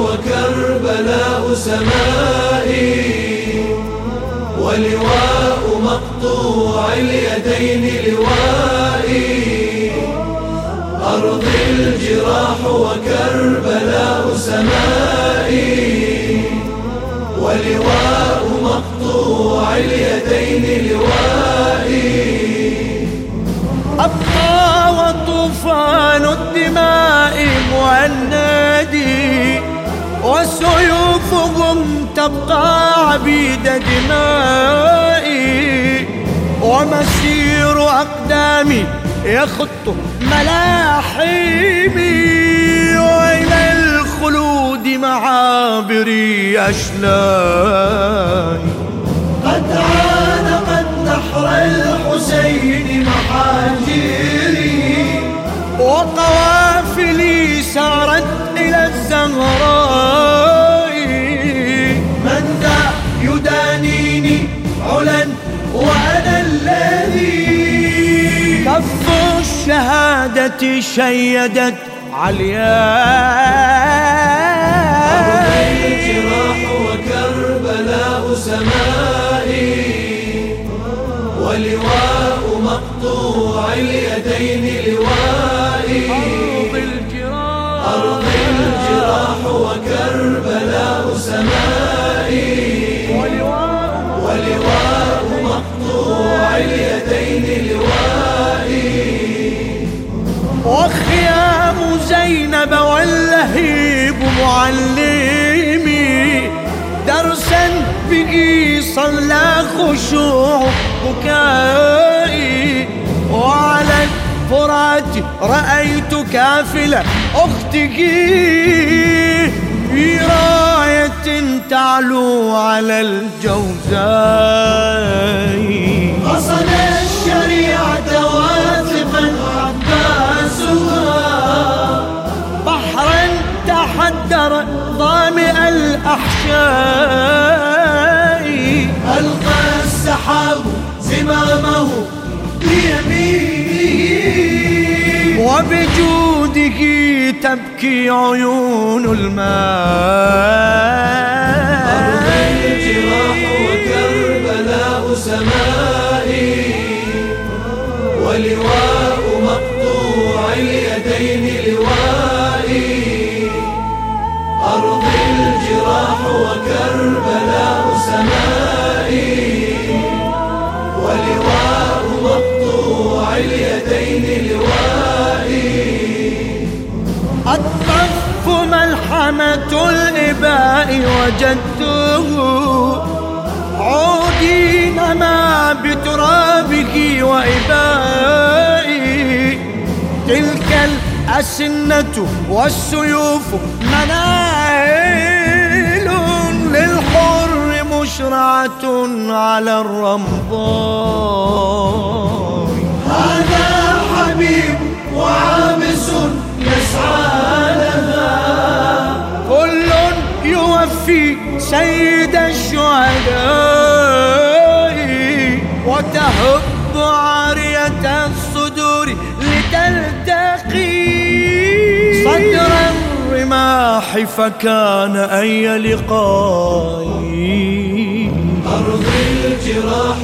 وكربلاء سمائي ولواء مقطوع اليدين لوائي أرض الجراح وكربلاء سمائي ولواء مقطوع اليدين لوائي أبقى وطوفان الدماء مهندي وسيوفهم تبقى عبيد دمائي ومسير أقدامي يخط ملاحمي وإلى الخلود معابري أشلاي. قد عانقت الشهادة شيدت عليا. الجراح وكربلاء سمائي ولواء مقطوع اليدين لوائي أرض الجراح وكربلاء معلمي درسا به صلى خشوع بكائي وعلى الفرات رأيت كافلة أختك في راية تعلو على الجوزاء. قصد الشريعة الأحشاء ألقى السحاب زمامه بيمينه. وبجوده تبكي عيون أرض الجراح الماء وكربلاء سمائي ولواء اليدين لوائي الطف ملحمة الإباء وجدته عودي نما بترابك وإبائي. تلك الأسنة والسيوف منائل للحر مشرعة على الرمضاء هذا حبيب وعابس يسعى لها. كل يوفي سيد الشهداء وتهب عارية الصدور لتلتقي. صدر الرماح فكان أي لقاء أرض الجراح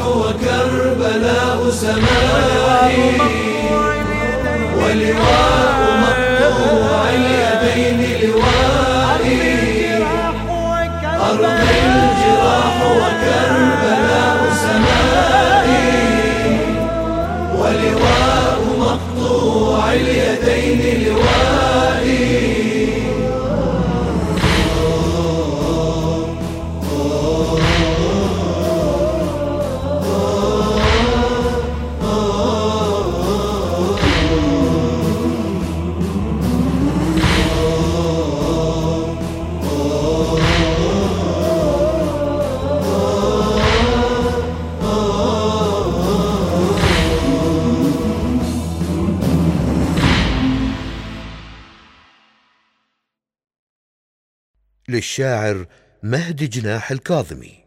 وكربلاء سمائي ولواء مقطوع اليدين لوائي أرض الجراح وكربلاء سمائي ولواء مقطوع اليدين لوائي للشاعر مهدي جناح الكاظمي.